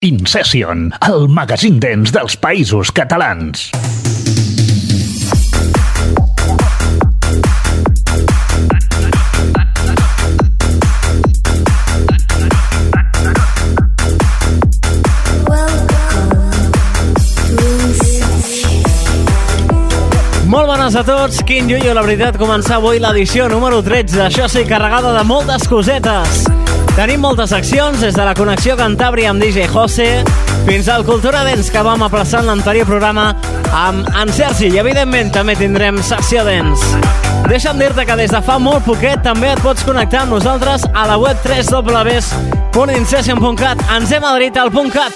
Incession, el magazín dents dels països catalans. Molt bones a tots, quin lluio, la veritat, començar avui l'edició número 13, això sí, carregada de moltes cosetes. Tenim moltes seccions, des de la connexió Cantàbria amb DJ José, fins al Cultura Dents que vam aplaçar en l'anterior programa amb en Sergi, i evidentment també tindrem secció Dents. Deixa'm dir-te que des de fa molt poquet també et pots connectar amb nosaltres a la web www.incession.cat. Ens hem adherit al .cat.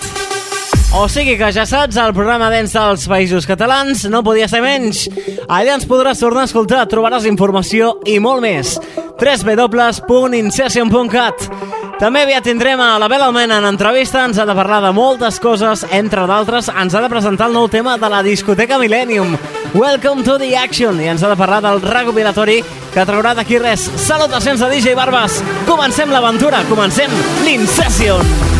O sigui que ja saps, el programa dents dels països catalans no podia ser menys. Allà ens podràs tornar a escoltar, trobaràs informació i molt més. www.incession.cat També aviat tindrem a la Bela Almena en entrevista, ens ha de parlar de moltes coses, entre d'altres ens ha de presentar el nou tema de la discoteca Millennium. Welcome to the action, i ens ha de parlar del recopilatori que traurà d'aquí res. Salutacions de DJ Barbas, comencem l'aventura, comencem l'Incession.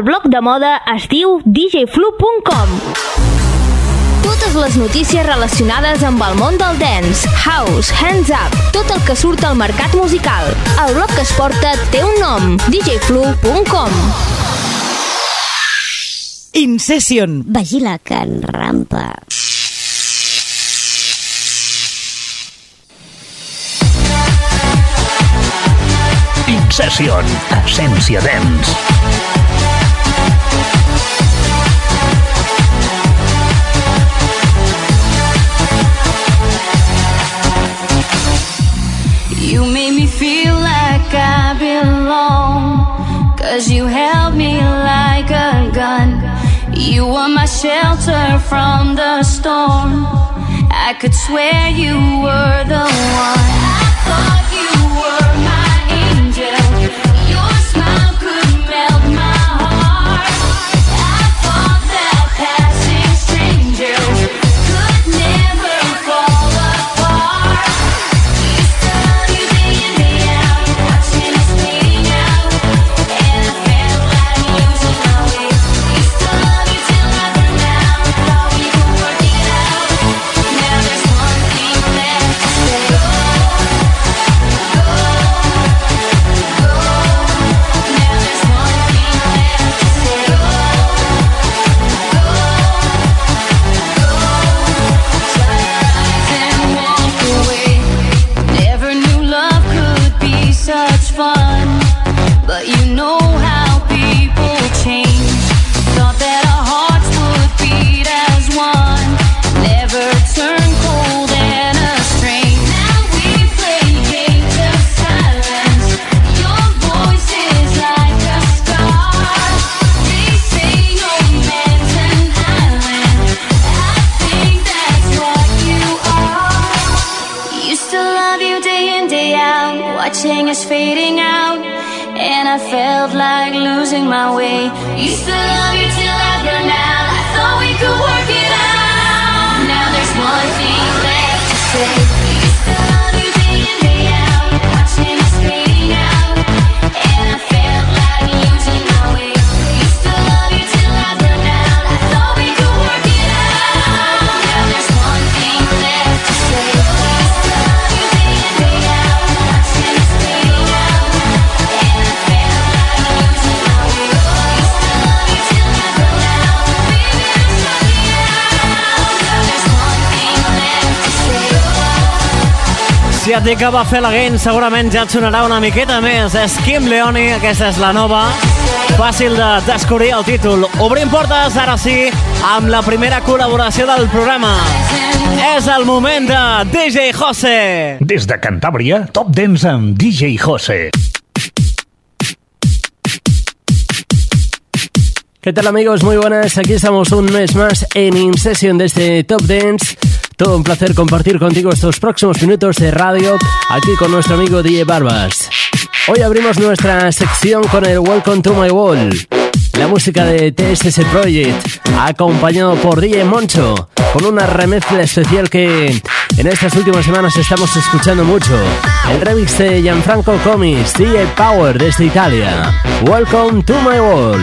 El blog de moda es diu djflu.com Totes les notícies relacionades amb el món del dance, house, hands up, tot el que surt al mercat musical. El blog que es porta té un nom, djflu.com Incession. Vigila que en rampa. Incession, essència dents. You made me feel like I belong. Cause you held me like a gun. You were my shelter from the storm. I could swear you were the one. I thought you were my que va fer la Gain, segurament ja et sonarà una miqueta més. És Kim Leoni, aquesta és la nova. Fàcil de descobrir el títol. Obrim portes, ara sí, amb la primera col·laboració del programa. És el moment de DJ José. Des de Cantàbria, Top Dance amb DJ José. ¿Qué tal amigos? Muy buenas, aquí estamos un mes más en InSession de este Top Dance. Todo un placer compartir contigo estos próximos minutos de radio aquí con nuestro amigo DJ Barbas. Hoy abrimos nuestra sección con el Welcome to My Wall, la música de TSS Project, acompañado por DJ Moncho, con una remezcla especial que en estas últimas semanas estamos escuchando mucho. El remix de Gianfranco Comis, DJ Power desde Italia. Welcome to My Wall.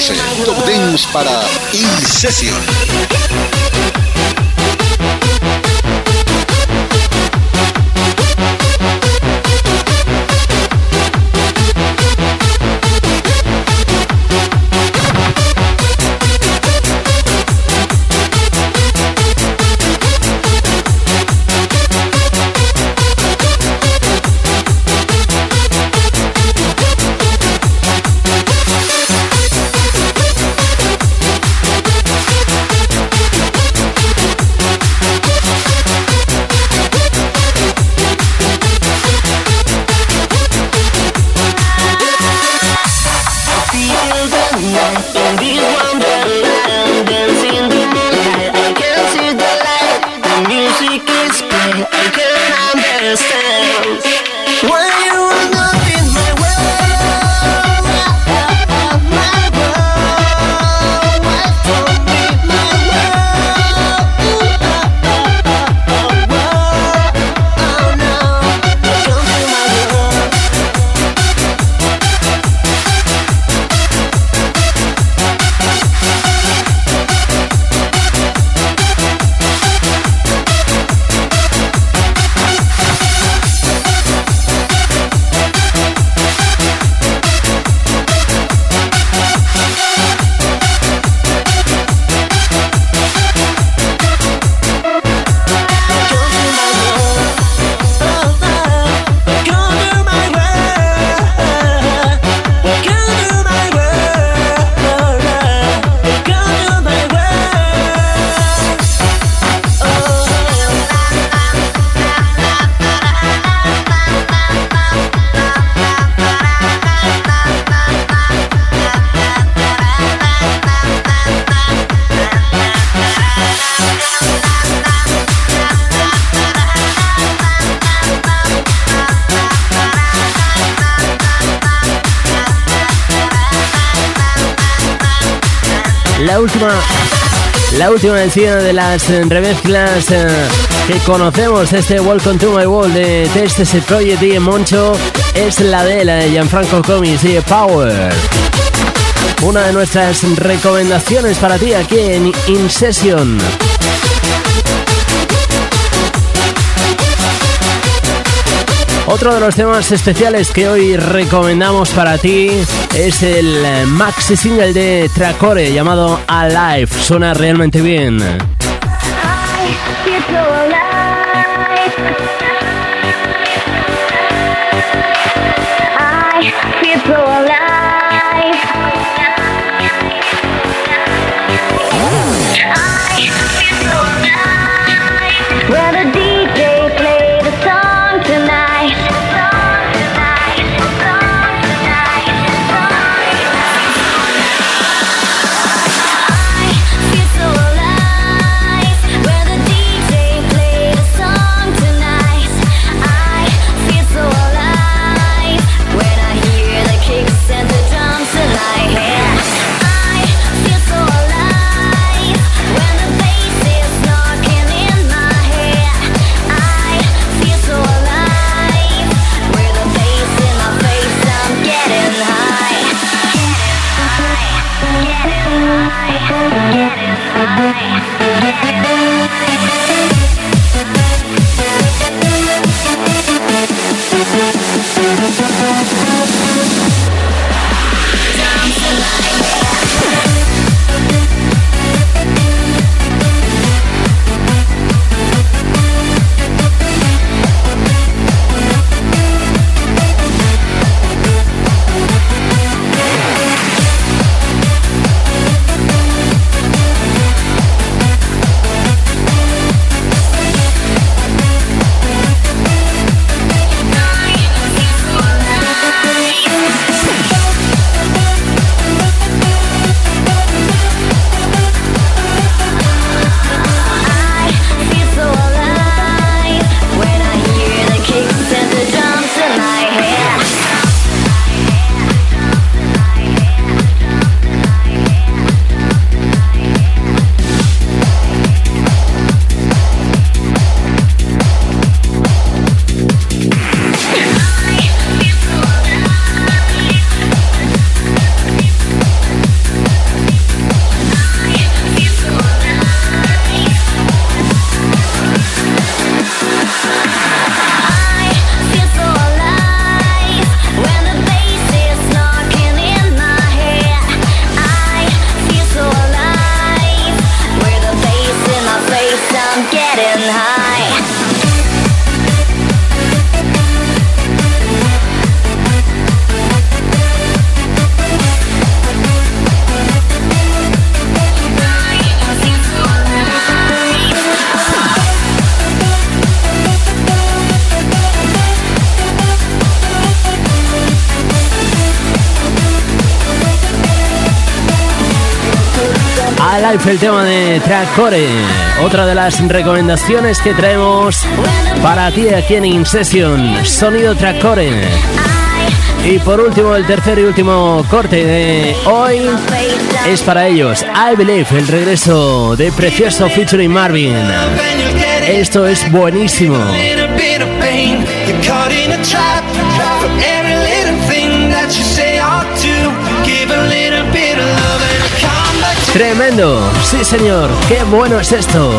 12, Top Dance para InSession. Última de las eh, remezclas eh, que conocemos este Welcome to My World de TSS Project y Moncho es la de la de Gianfranco Comis y Power. Una de nuestras recomendaciones para ti aquí en In Session. Otro de los temas especiales que hoy recomendamos para ti es el maxi single de Tracore llamado Alive. Suena realmente bien. El tema de Tracore. Otra de las recomendaciones que traemos para ti aquí en InSession. Sonido Tracore. Y por último, el tercer y último corte de hoy es para ellos. I Believe, el regreso de Precioso featuring Marvin. Esto es buenísimo. Sí, señor, qué bueno es esto.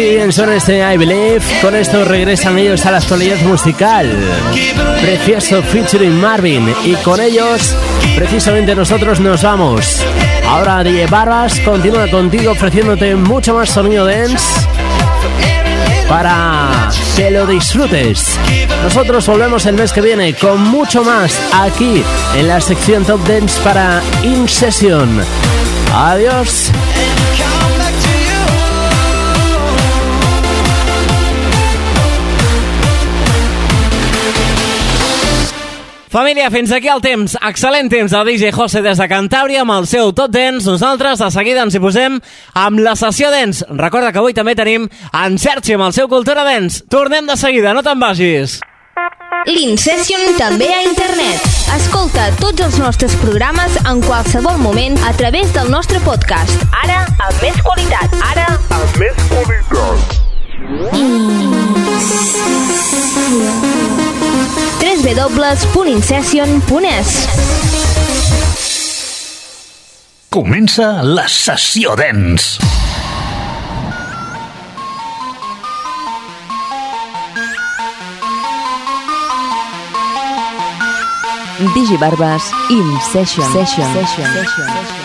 Así en son este I Believe. Con esto regresan ellos a la actualidad musical. Precioso featuring Marvin. Y con ellos, precisamente nosotros nos vamos. Ahora DJ Barbas continúa contigo ofreciéndote mucho más sonido dance para que lo disfrutes. Nosotros volvemos el mes que viene con mucho más aquí en la sección Top Dance para In Session. Adiós. Família, fins aquí el temps. Excel·lent temps del DJ José des de Cantàbria amb el seu Tot Dance. Nosaltres, de seguida, ens hi posem amb la sessió Dance. Recorda que avui també tenim en Sergi amb el seu Cultura Dance. Tornem de seguida, no te'n vagis. L'Incession també a internet. Escolta tots els nostres programes en qualsevol moment a través del nostre podcast. Ara, amb més qualitat. Ara, amb més qualitat. www.incession.es Comença la sessió dens. Digibarbes In Session. Session. Session. Session. Session,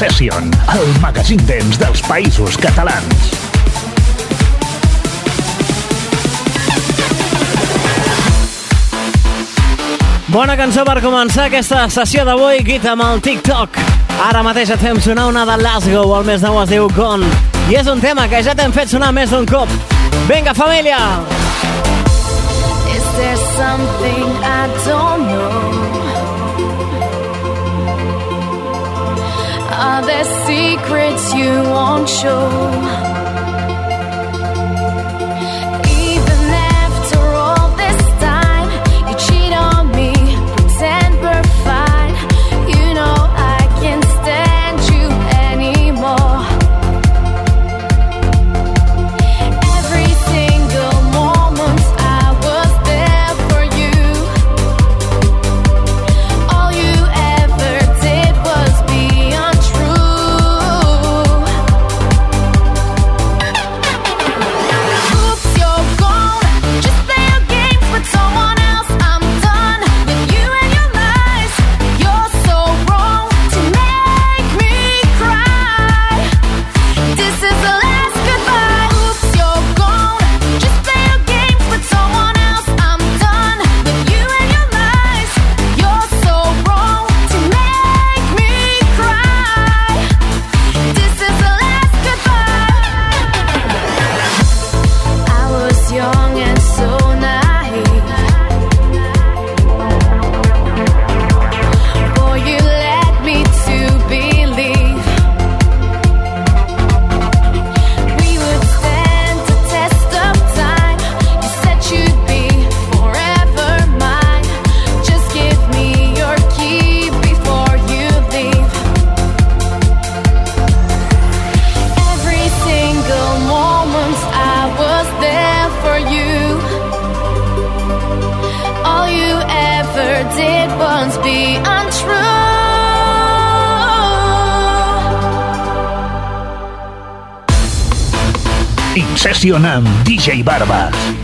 el magazín dents dels països catalans. Bona cançó per començar aquesta sessió d'avui, guita amb el TikTok. Ara mateix et fem sonar una de Glasgow, el més nou es diu Gone. I és un tema que ja t'hem fet sonar més d'un cop. Vinga, família! Is there something I don't know? Are secrets you won't show? Session amb DJ Barbas.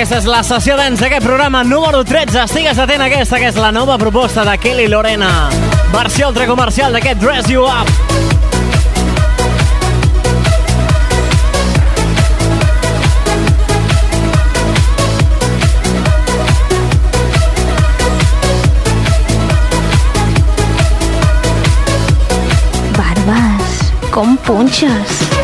Aquesta és la sessió dents d'aquest programa número 13. Estigues atent a aquesta, que és la nova proposta de Kelly Lorena. Versió ultra comercial d'aquest Dress You Up. Com punxes?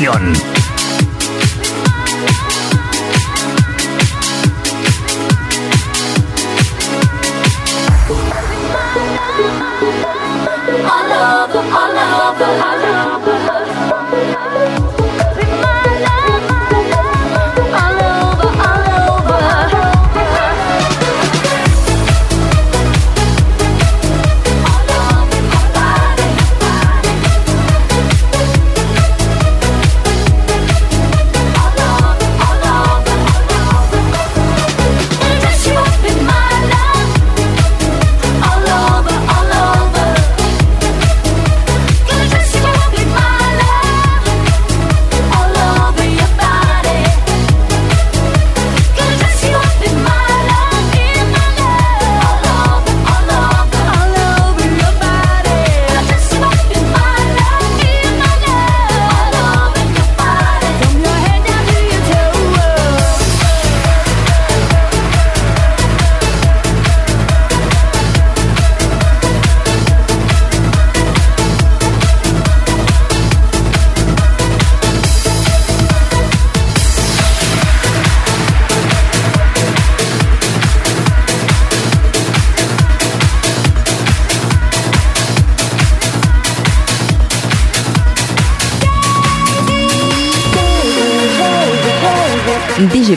Pasión.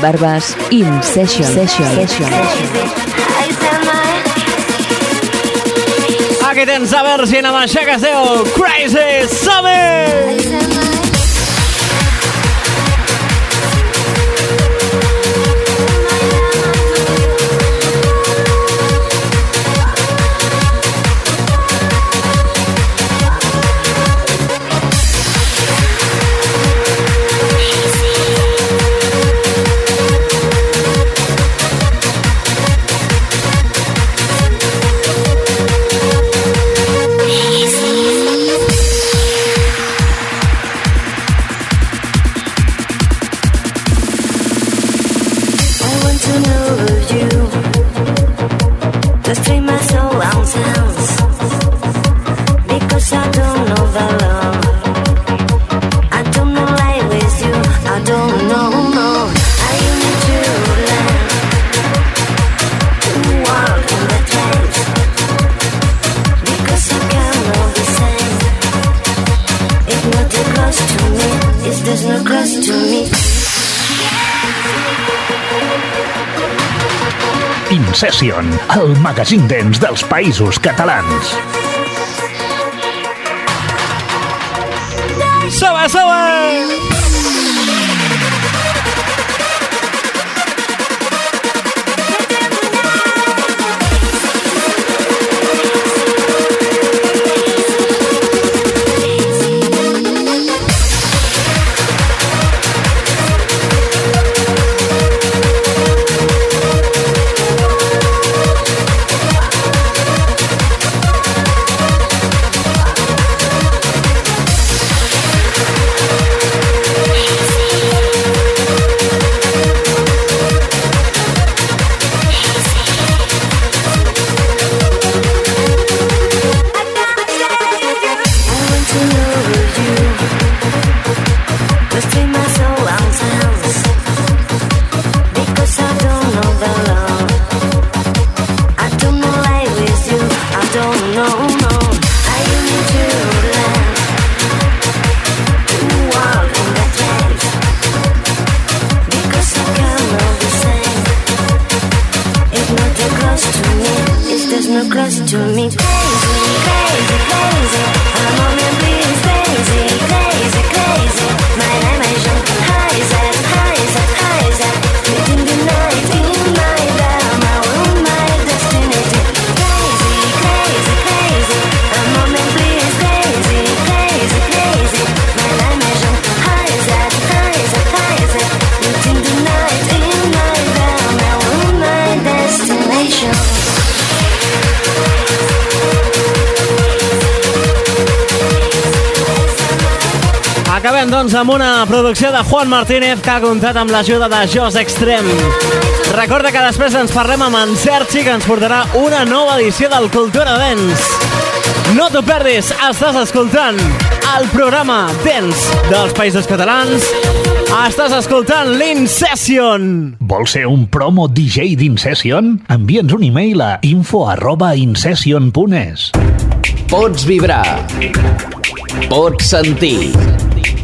Barbas in Session. session. session. Aquí tens a Virgin amb això que es diu Crazy Soul. so intense. Session, el magazín dents dels països catalans. Soba, soba! doncs, amb una producció de Juan Martínez que ha comptat amb l'ajuda de Jos Extrem. Recorda que després ens parlem amb en Sergi que ens portarà una nova edició del Cultura Dents. No t'ho perdis, estàs escoltant el programa Dents dels Països Catalans. Estàs escoltant l'Incession. Vols ser un promo DJ d'Incession? Envia'ns un e-mail a info arroba incession.es Pots vibrar. Pots sentir.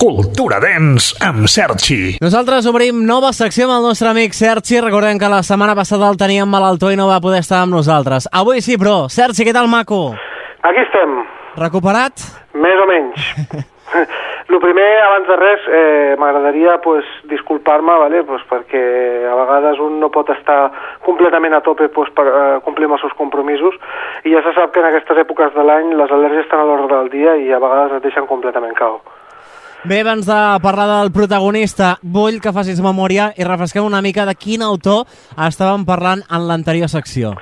Cultura Dance amb Sergi. Nosaltres obrim nova secció amb el nostre amic Sergi. Recordem que la setmana passada el teníem malaltó i no va poder estar amb nosaltres. Avui sí, però. Sergi, què tal, maco? Aquí estem, Recuperat? més o menys. El primer, abans de res, eh, m'agradaria pues, disculpar-me, vale? pues, perquè a vegades un no pot estar completament a tope pues, per eh, complir amb els seus compromisos i ja se sap que en aquestes èpoques de l'any les al·lèrgies estan a l'ordre del dia i a vegades et deixen completament cau. Bé, abans de parlar del protagonista, vull que facis memòria i refresquem una mica de quin autor estàvem parlant en l'anterior secció.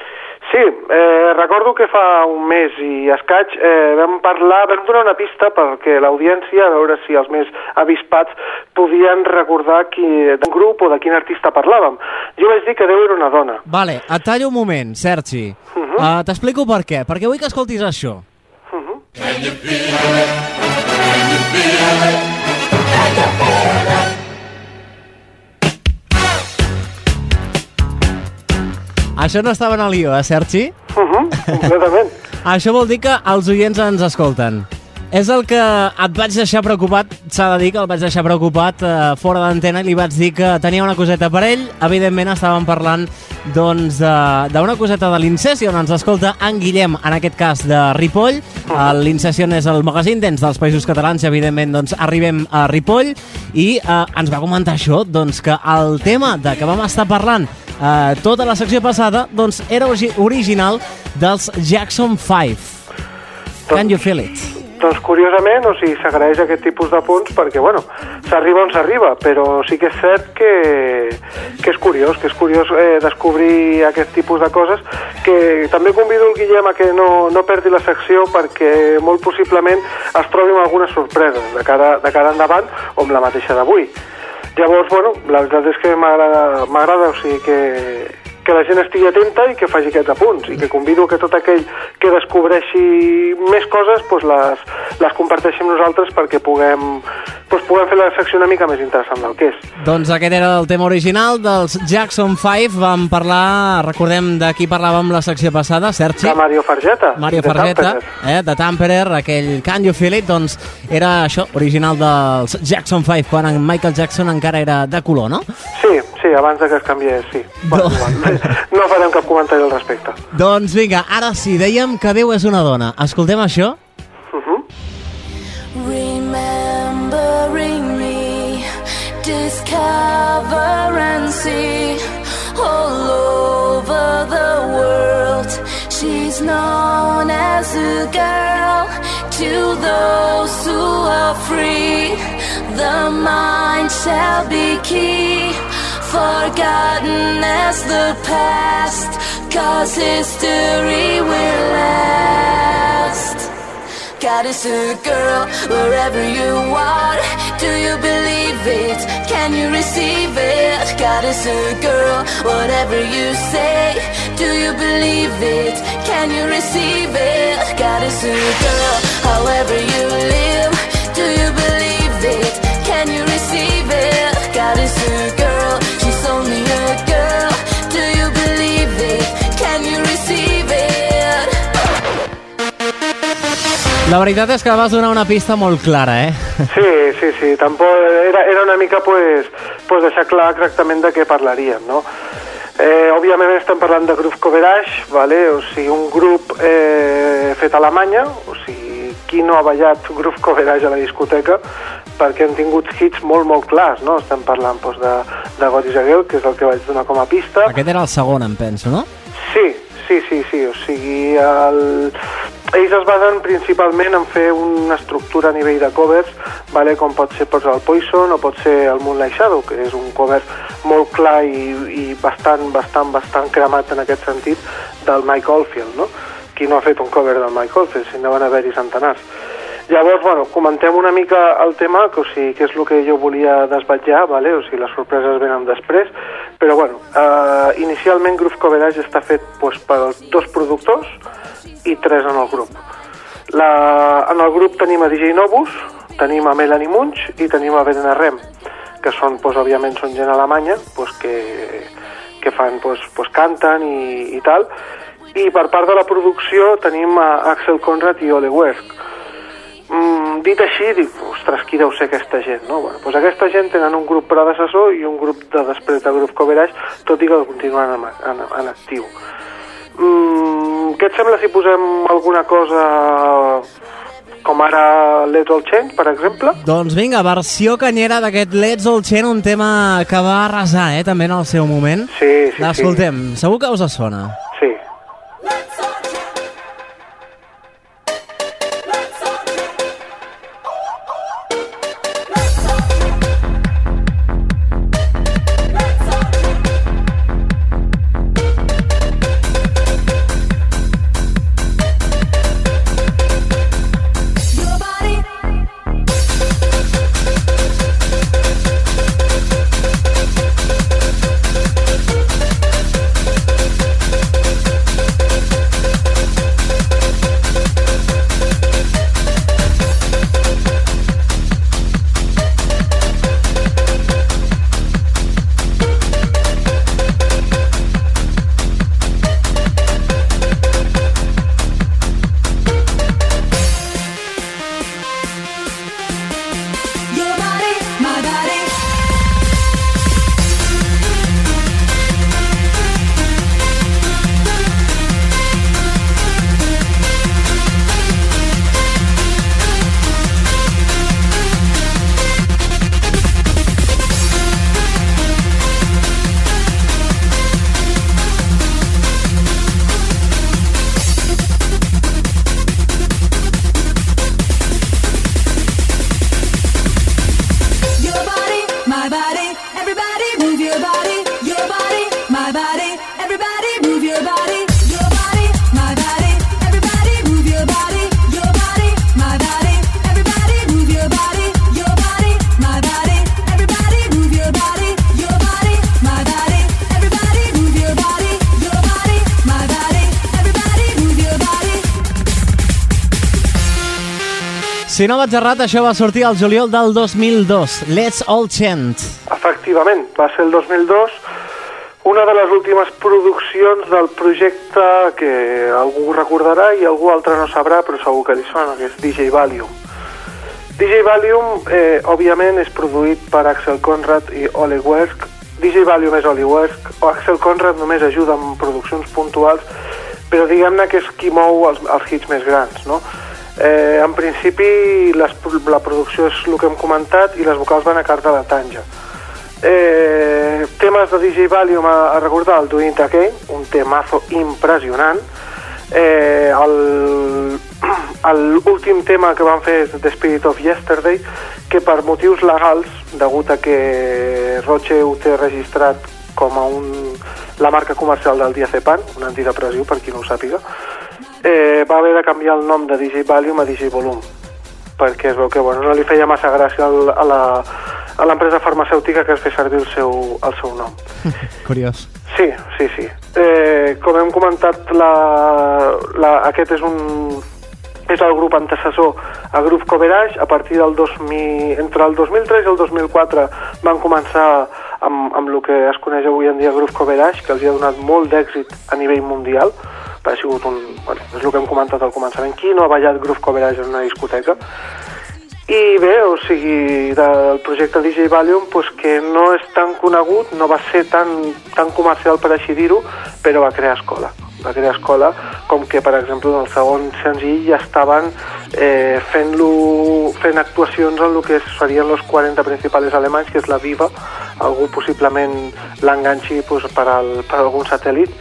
Sí, eh, recordo que fa un mes i escaig eh, vam parlar, vam donar una pista perquè l'audiència, a veure si els més avispats podien recordar qui, d'un grup o de quin artista parlàvem. Jo vaig dir que Déu era una dona. Vale, et tallo un moment, Sergi. Uh -huh. uh, T'explico per què. Perquè vull que escoltis això. Això no estava en el guió, eh, Sergi? Uh -huh, completament. Això vol dir que els oients ens escolten. És el que et vaig deixar preocupat, s'ha de dir que el vaig deixar preocupat eh, fora d'antena i li vaig dir que tenia una coseta per ell. Evidentment estàvem parlant doncs d'una coseta de l'Incession. Ens escolta en Guillem, en aquest cas de Ripoll. L'Incession és el magazín dents dels països catalans i evidentment doncs, arribem a Ripoll i eh, ens va comentar això, doncs que el tema de què vam estar parlant eh, tota la secció passada doncs era origi original dels Jackson 5. Can you feel it? Doncs curiosament, o sigui, s'agraeix aquest tipus de punts perquè, bueno, s'arriba on s'arriba, però sí que és cert que, que és curiós, que és curiós eh, descobrir aquest tipus de coses, que també convido el Guillem a que no, no perdi la secció perquè molt possiblement es trobi amb algunes sorpreses de cara, de cara endavant o amb la mateixa d'avui. Llavors, bueno, la veritat és que m'agrada, o sigui, que, que la gent estigui atenta i que faci aquests apunts i que convido que tot aquell que descobreixi més coses doncs les, les comparteixi amb nosaltres perquè puguem, doncs puguem fer la secció una mica més interessant del que és. Doncs aquest era el tema original dels Jackson 5. Vam parlar, recordem de qui parlàvem la secció passada, Sergi? De Mario Fargeta. Mario de Fargeta, eh, de Tamperer, aquell Can You Feel It, doncs era això, original dels Jackson 5, quan en Michael Jackson encara era de color, no? Sí, sí, abans de que es canviés, sí. Bueno, igual, no farem cap comentari al respecte. Doncs vinga, ara sí, dèiem que Déu és una dona. Escoltem això? Remembering me, discover and see all over the world. She's known as a girl to those who are free. The mind shall be key, forgotten as the past, cause history will last. God is a girl wherever you are. Do you believe it? Can you receive it? God is a girl, whatever you say. Do you believe it? Can you receive it? God is a girl, however you live. Do you believe it? Can you receive it? God is a girl, La veritat és que vas donar una pista molt clara, eh? Sí, sí, sí, tampoc era, era una mica pues, pues deixar clar exactament de què parlaríem, no? Eh, òbviament estem parlant de Groove Coverage, vale? o sigui, un grup eh, fet a Alemanya, o sigui, qui no ha ballat Groove Coverage a la discoteca, perquè han tingut hits molt, molt clars, no? Estem parlant doncs, de, de God is a Girl, que és el que vaig donar com a pista. Aquest era el segon, em penso, no? Sí, sí, sí, sí, o sigui, el... ells es basen principalment en fer una estructura a nivell de covers vale? com pot ser doncs, el Poison o pot ser el Moonlight Shadow, que és un cover molt clar i, i bastant, bastant, bastant cremat en aquest sentit del Mike Oldfield, no? Qui no ha fet un cover del Mike Oldfield, si no van haver-hi centenars. Llavors, bueno, comentem una mica el tema, que, o sigui, que és el que jo volia desvetllar, vale? o sigui, les sorpreses venen després, però bueno, eh, inicialment Groove Coverage està fet pues, per dos productors i tres en el grup. La, en el grup tenim a DJ Novus, tenim a Melanie Munch i tenim a Verena Rem, que són, pues, òbviament, són gent alemanya, pues, que, que fan, pues, pues, canten i, i tal, i per part de la producció tenim a Axel Conrad i Ole Wesk. Mm, dit així, dic, ostres, qui deu ser aquesta gent, no? Bueno, doncs aquesta gent tenen un grup predecessor i un grup de després de grup coverage, tot i que continuen en, en, en actiu. Mm, què et sembla si posem alguna cosa com ara Let's All Change, per exemple? Doncs vinga, versió canyera d'aquest Let's All Change, un tema que va arrasar, eh, també en el seu moment. Sí, sí, L'escoltem, segur que us sona. Si no vaig errat, això va sortir al juliol del 2002. Let's All Chant. Efectivament, va ser el 2002 una de les últimes produccions del projecte que algú recordarà i algú altre no sabrà, però segur que li sona, que és DJ Valium. DJ Valium, eh, òbviament, és produït per Axel Conrad i Ole Wesk. DJ Valium és Ole Wesk. O Axel Conrad només ajuda en produccions puntuals, però diguem-ne que és qui mou els, els hits més grans, no? Eh, en principi, les, la producció és el que hem comentat i les vocals van a carta de Tanja. Eh, temes de DJ Valium a, a recordar, el Doing It Again, un temazo impressionant. Eh, L'últim tema que van fer és The Spirit of Yesterday, que per motius legals, degut a que Roche ho té registrat com a un, la marca comercial del diazepam, un antidepressiu, per qui no ho sàpiga, eh, va haver de canviar el nom de DJ Valium a DJ Volum perquè es veu que bueno, no li feia massa gràcia al, a la- a l'empresa farmacèutica que es fes servir el seu, el seu nom. Curiós. Sí, sí, sí. Eh, com hem comentat, la, la, aquest és un és el grup antecessor a Grup Coverage. A partir del 2000, entre el 2003 i el 2004 van començar amb, amb el que es coneix avui en dia Grup Coverage, que els ha donat molt d'èxit a nivell mundial. Ha sigut un, bueno, és el que hem comentat al començament. Qui no ha ballat Groove Coverage en una discoteca? I bé, o sigui, del projecte DJ Valium, pues, que no és tan conegut, no va ser tan, tan comercial per així dir-ho, però va crear escola. Va crear escola, com que, per exemple, en el segon senzill ja estaven eh, fent-lo fent actuacions en el que serien els 40 principals alemanys, que és la Viva, algú possiblement l'enganxi pues, per, al, per algun satèl·lit,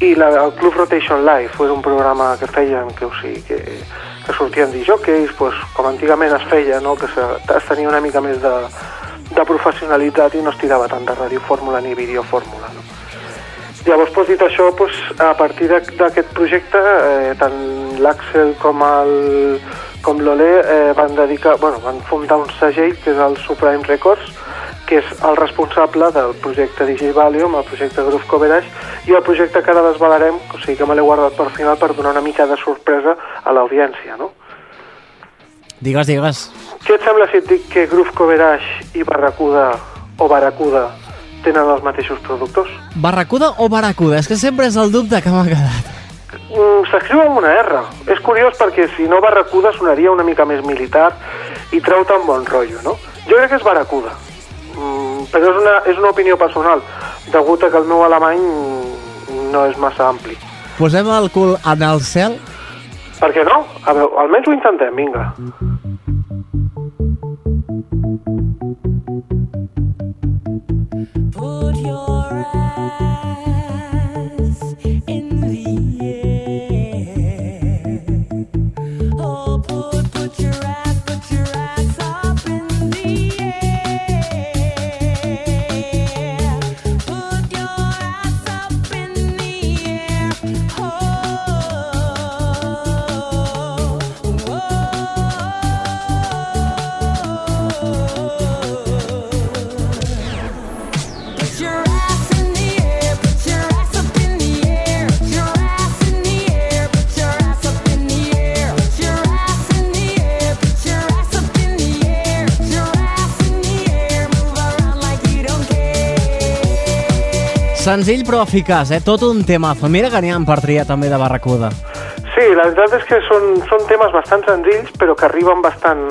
i la, el Club Rotation Live és un programa que feien que, o sigui, que, que sortien disjockeys, pues, com antigament es feia, no? que se, es tenia una mica més de, de professionalitat i no es tirava tant de radiofórmula ni videofórmula. No? Llavors, pues, dit això, pues, a partir d'aquest projecte, eh, tant l'Àxel com el com l'Olé eh, van dedicar, bueno, van fundar un segell que és el Supreme Records, que és el responsable del projecte DJ Valium, el projecte Groove Coverage, i el projecte que ara desvelarem, o sigui que me l'he guardat per final per donar una mica de sorpresa a l'audiència, no? Digues, digues. Què et sembla si et dic que Groove Coverage i Barracuda o Barracuda tenen els mateixos productors? Barracuda o Barracuda? És que sempre és el dubte que m'ha quedat. Mm, S'escriu amb una R. És curiós perquè si no Barracuda sonaria una mica més militar i treu tan bon rotllo, no? Jo crec que és Barracuda, però és una, és una opinió personal, degut a que el meu alemany mm, no és massa ampli. Posem el cul en el cel? Per què no? A veure, almenys ho intentem, vinga. Put Senzill però eficaç, eh? Tot un temazo. Mira que n'hi ha per triar també de Barracuda. Sí, la veritat és que són, són temes bastant senzills, però que arriben bastant,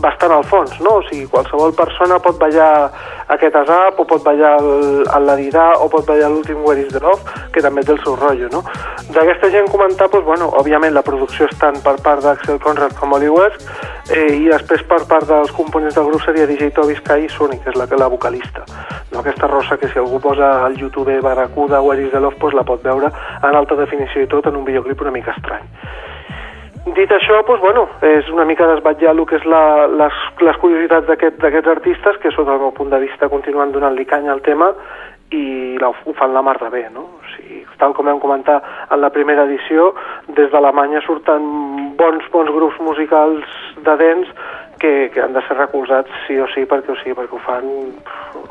bastant al fons, no? O sigui, qualsevol persona pot ballar aquest ASAP, o pot ballar el, el Ladirà, o pot ballar l'últim Where is the Love, que també té el seu rotllo, no? D'aquesta gent comentar, doncs, bueno, òbviament la producció és tant per part d'Axel Conrad com Oli West, eh, i després per part dels components del grup seria DJ Toby Sky i Sony, que és la, la vocalista. No? Aquesta rosa que si algú posa al YouTube Barracuda Where is the Love, doncs la pot veure en alta definició i tot en un videoclip una mica estrany. Dit això, doncs, bueno, és una mica desvetllar el que és la, les, les curiositats d'aquest- d'aquests artistes, que sota el meu punt de vista continuen donant-li canya al tema i la, ho fan la mar de bé, no? O sigui, tal com vam comentar en la primera edició, des d'Alemanya surten bons, bons grups musicals de dents que, que han de ser recolzats sí o sí perquè o sí, perquè ho fan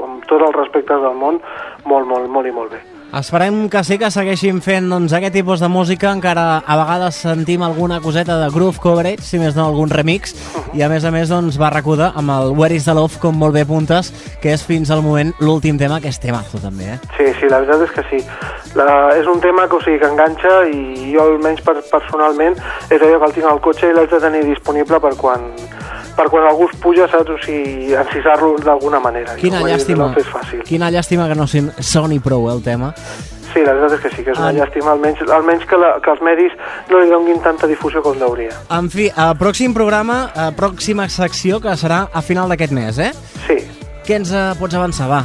amb tots els respectes del món molt, molt, molt i molt bé. Esperem que sí que segueixin fent doncs, aquest tipus de música, encara a vegades sentim alguna coseta de groove coverage, si més no algun remix, i a més a més doncs, Barracuda amb el Where is the Love, com molt bé apuntes, que és fins al moment l'últim tema, que és temazo també, eh? Sí, sí, la veritat és que sí. La, és un tema que, o sigui, que enganxa i jo almenys per, personalment és allò que el tinc al cotxe i l'haig de tenir disponible per quan, per quan algú es puja, saps? O sigui, encisar-lo d'alguna manera. Quina I, llàstima, No fàcil. quina llàstima que no soni prou eh, el tema. Sí, la veritat és que sí, que és una En- llàstima, almenys, almenys que, la, que els medis no li donin tanta difusió com hauria. En fi, el pròxim programa, a pròxima secció, que serà a final d'aquest mes, eh? Sí. Què ens eh, pots avançar, va?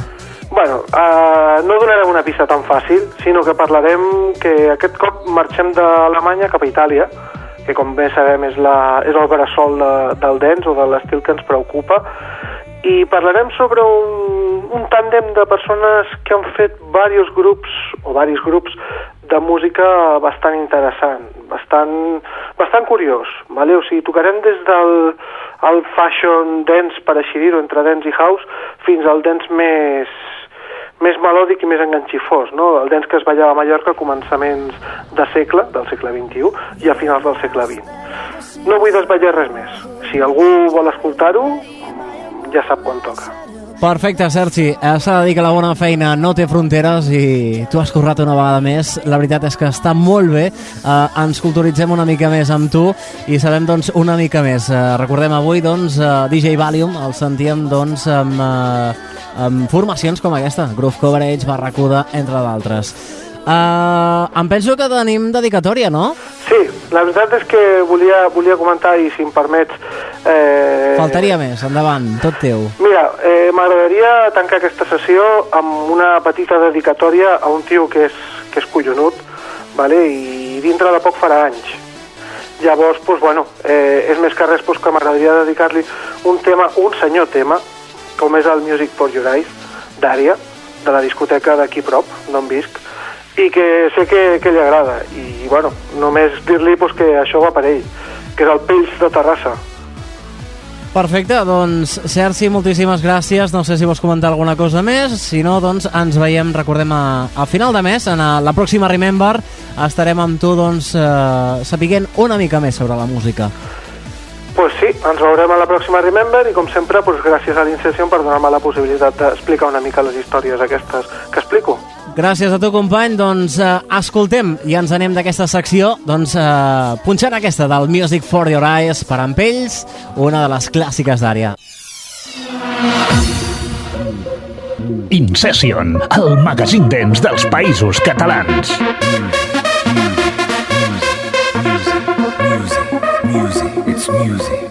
Bueno, uh, no donarem una pista tan fàcil, sinó que parlarem que aquest cop marxem d'Alemanya cap a Itàlia, que com bé sabem és, la, és el bressol de, del dance o de l'estil que ens preocupa, i parlarem sobre un, un tàndem de persones que han fet diversos grups o varis grups de música bastant interessant, bastant, bastant curiós. Vale? O sigui, tocarem des del el fashion dance, per així dir-ho, entre dance i house, fins al dance més, més melòdic i més enganxifós, no? El dance que es ballava a Mallorca a començaments de segle, del segle XXI, i a finals del segle XX. No vull desvetllar res més. Si algú vol escoltar-ho, ja sap quan toca. Perfecte, Sergi. Eh, S'ha de dir que la bona feina no té fronteres i tu has currat una vegada més. La veritat és que està molt bé. Eh, ens culturitzem una mica més amb tu i sabem doncs, una mica més. Eh, recordem avui doncs, eh, DJ Valium, el sentíem doncs, amb, eh, amb formacions com aquesta, Groove Coverage, Barracuda, entre d'altres. Eh, em penso que tenim dedicatòria, no? Sí, la veritat és que volia, volia comentar, i si em permets... Eh, Faltaria més, endavant, tot teu. Mira, eh, m'agradaria tancar aquesta sessió amb una petita dedicatòria a un tio que és, que és collonut, vale? i dintre de poc farà anys. Llavors, doncs, bueno, eh, és més que res doncs, que m'agradaria dedicar-li un tema, un senyor tema, com és el Music for Your Eyes, d'Ària, de la discoteca d'aquí prop, d'on visc, i que sé que, que li agrada. I, bueno, només dir-li doncs, que això va per ell, que és el Pells de Terrassa. Perfecte, doncs Sergi, moltíssimes gràcies. No sé si vols comentar alguna cosa més. Si no, doncs ens veiem, recordem, a, a final de mes, en a, la pròxima Remember, estarem amb tu, doncs, eh, sapiguent una mica més sobre la música. Pues sí, ens veurem a la pròxima Remember i com sempre, pues, gràcies a l'Incession per donar-me la possibilitat d'explicar una mica les històries aquestes que explico. Gràcies a tu, company. Doncs eh, escoltem i ens anem d'aquesta secció doncs, eh, punxant aquesta del Music for Your Eyes per amb ells, una de les clàssiques d'àrea. Incession, el magazín dents dels països catalans. Music, it's music.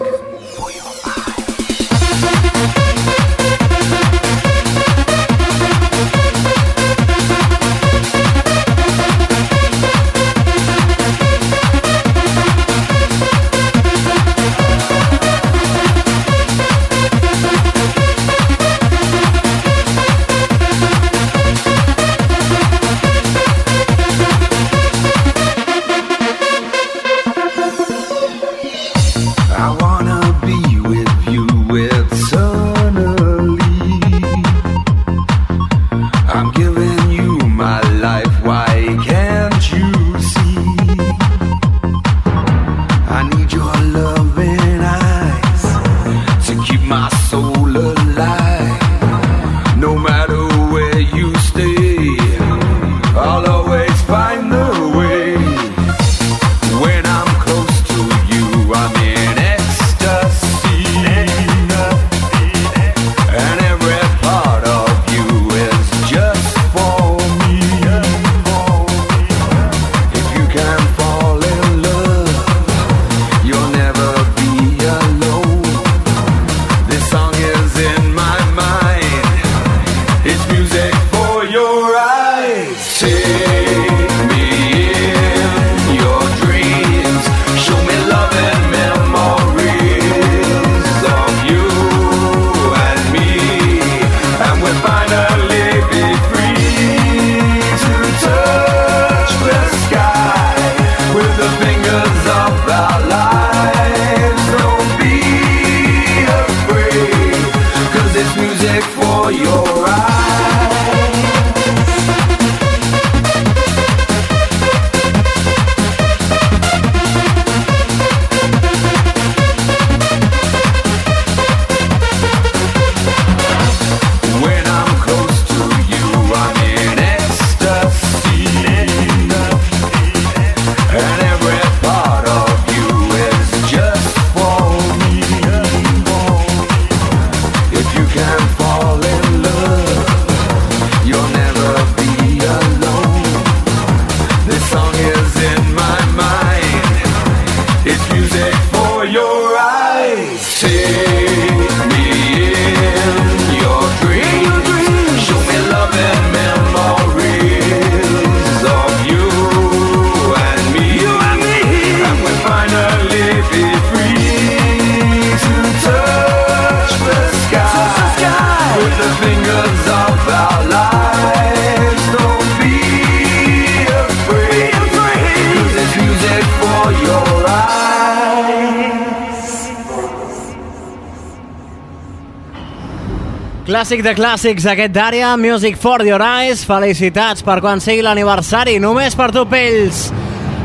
Clàssic de clàssics, aquest d'àrea, Music for Your Eyes. Felicitats per quan sigui l'aniversari, només per tu, Pells.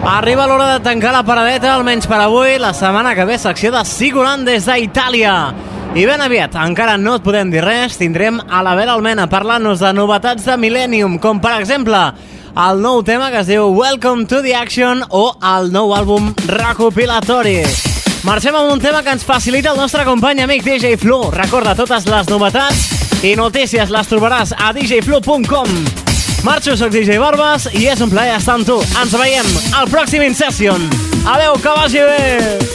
Arriba l'hora de tancar la paradeta, almenys per avui. La setmana que ve, secció de Siguran des d'Itàlia. I ben aviat, encara no et podem dir res, tindrem a la Vera Almena parlant-nos de novetats de Millennium, com per exemple el nou tema que es diu Welcome to the Action o el nou àlbum recopilatori. Marxem amb un tema que ens facilita el nostre company amic DJ Flu. Recorda, totes les novetats i notícies les trobaràs a djflu.com. Marxo, sóc DJ Barbas i és un plaer estar amb tu. Ens veiem al pròxim Incession. Adeu, que vagi bé!